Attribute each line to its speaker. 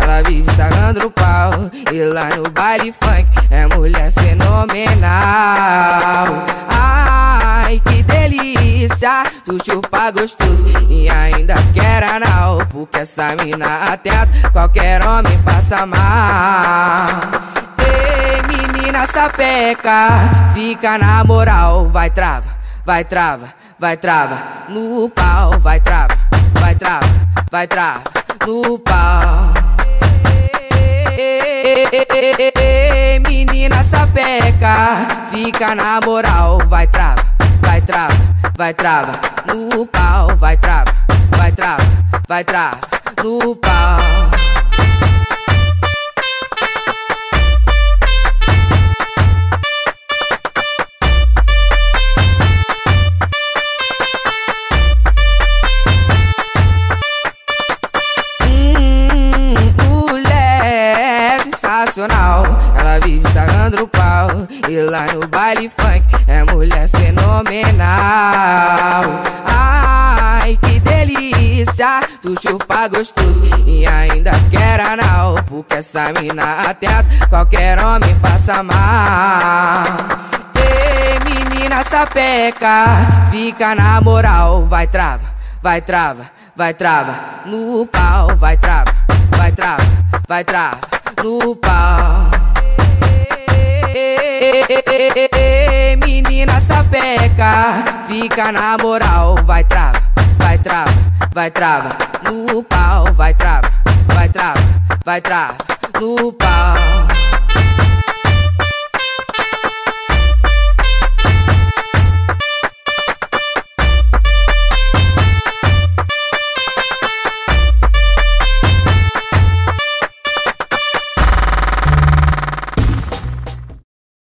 Speaker 1: Ela vive sarando o pau. E lá no baile funk é mulher fenomenal. Ai, que delícia! Tu chupa gostoso e ainda quer anal. Porque essa mina atenta, qualquer homem passa mal menina sapeca, fica na moral, vai trava, vai trava, vai trava, no pau, vai trava, vai trava, vai trava no pau. Menina sapeca, fica na moral, vai trava, vai trava, vai trava, no pau, vai trava, vai trava, vai trava, no pau. Ela vive sarrando o pau. E lá no baile funk é mulher fenomenal. Ai, que delícia. Tu chupa gostoso e ainda quer anal. Porque essa mina atenta, qualquer homem passa mal. Ei, menina sapeca, fica na moral, vai trava, vai trava, vai trava, no pau, vai trava, vai trava, vai trava, no pau. Menina sapeca, fica na moral, vai trava, vai trava, vai trava, no pau, vai trava, vai trava, vai trava, no pau.